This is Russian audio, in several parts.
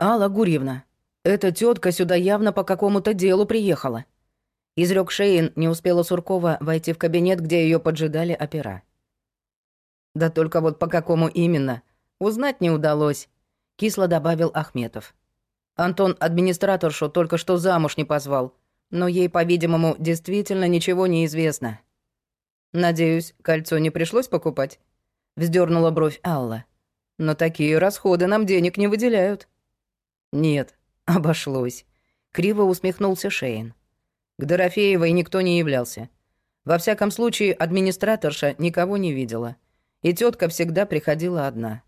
«Алла Гурьевна, эта тетка сюда явно по какому-то делу приехала». Изрек Шейн, не успела Суркова войти в кабинет, где ее поджидали опера. «Да только вот по какому именно, узнать не удалось», — кисло добавил Ахметов. Антон администраторшу только что замуж не позвал, но ей, по-видимому, действительно ничего не известно. «Надеюсь, кольцо не пришлось покупать?» — вздернула бровь Алла. «Но такие расходы нам денег не выделяют». «Нет, обошлось», — криво усмехнулся Шейн. К Дорофеевой никто не являлся. Во всяком случае, администраторша никого не видела. И тетка всегда приходила одна.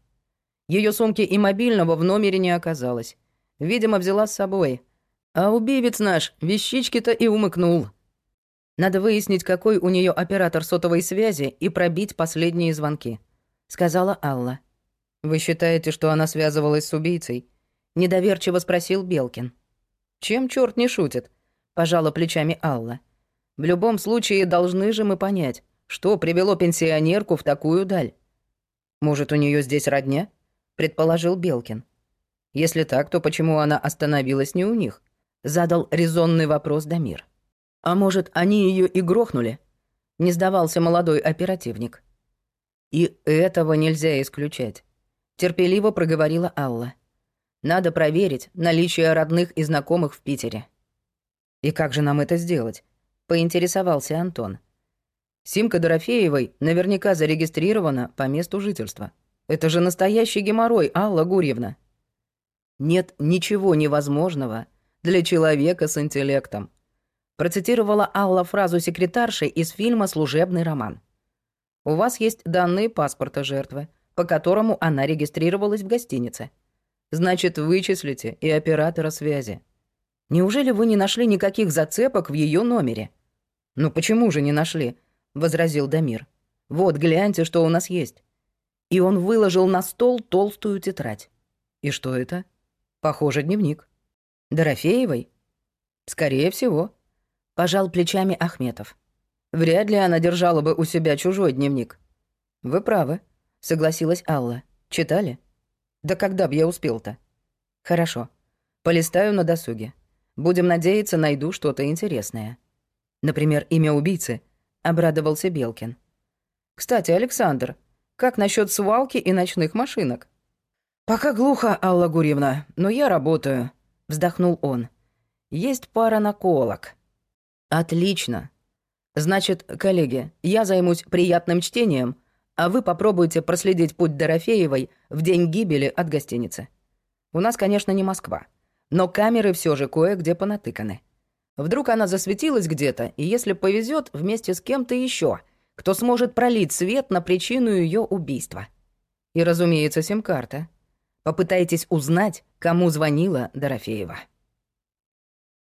Ее сумки и мобильного в номере не оказалось. Видимо, взяла с собой. А убивец наш вещички-то и умыкнул. Надо выяснить, какой у нее оператор сотовой связи и пробить последние звонки», — сказала Алла. «Вы считаете, что она связывалась с убийцей?» — недоверчиво спросил Белкин. «Чем черт не шутит?» пожала плечами Алла. В любом случае должны же мы понять, что привело пенсионерку в такую даль. Может, у нее здесь родня? предположил Белкин. Если так, то почему она остановилась не у них? задал резонный вопрос Дамир. А может, они ее и грохнули? Не сдавался молодой оперативник. И этого нельзя исключать, терпеливо проговорила Алла. Надо проверить наличие родных и знакомых в Питере. «И как же нам это сделать?» — поинтересовался Антон. «Симка Дорофеевой наверняка зарегистрирована по месту жительства. Это же настоящий геморрой, Алла Гурьевна». «Нет ничего невозможного для человека с интеллектом», процитировала Алла фразу секретарши из фильма «Служебный роман». «У вас есть данные паспорта жертвы, по которому она регистрировалась в гостинице. Значит, вычислите и оператора связи. Неужели вы не нашли никаких зацепок в ее номере? Ну почему же не нашли? возразил Дамир. Вот, гляньте, что у нас есть. И он выложил на стол толстую тетрадь. И что это? Похоже, дневник. Дорофеевой? Скорее всего. Пожал плечами Ахметов. Вряд ли она держала бы у себя чужой дневник. Вы правы, согласилась Алла. Читали? Да когда б я успел-то? Хорошо. Полистаю на досуге. Будем надеяться, найду что-то интересное. Например, имя убийцы. Обрадовался Белкин. Кстати, Александр, как насчет свалки и ночных машинок? Пока глухо, Алла Гурьевна, но я работаю, вздохнул он. Есть пара наколок. Отлично. Значит, коллеги, я займусь приятным чтением, а вы попробуйте проследить путь Дорофеевой в день гибели от гостиницы. У нас, конечно, не Москва. Но камеры все же кое-где понатыканы. Вдруг она засветилась где-то, и если повезет, вместе с кем-то еще, кто сможет пролить свет на причину ее убийства. И, разумеется, сим-карта. Попытайтесь узнать, кому звонила Дорофеева.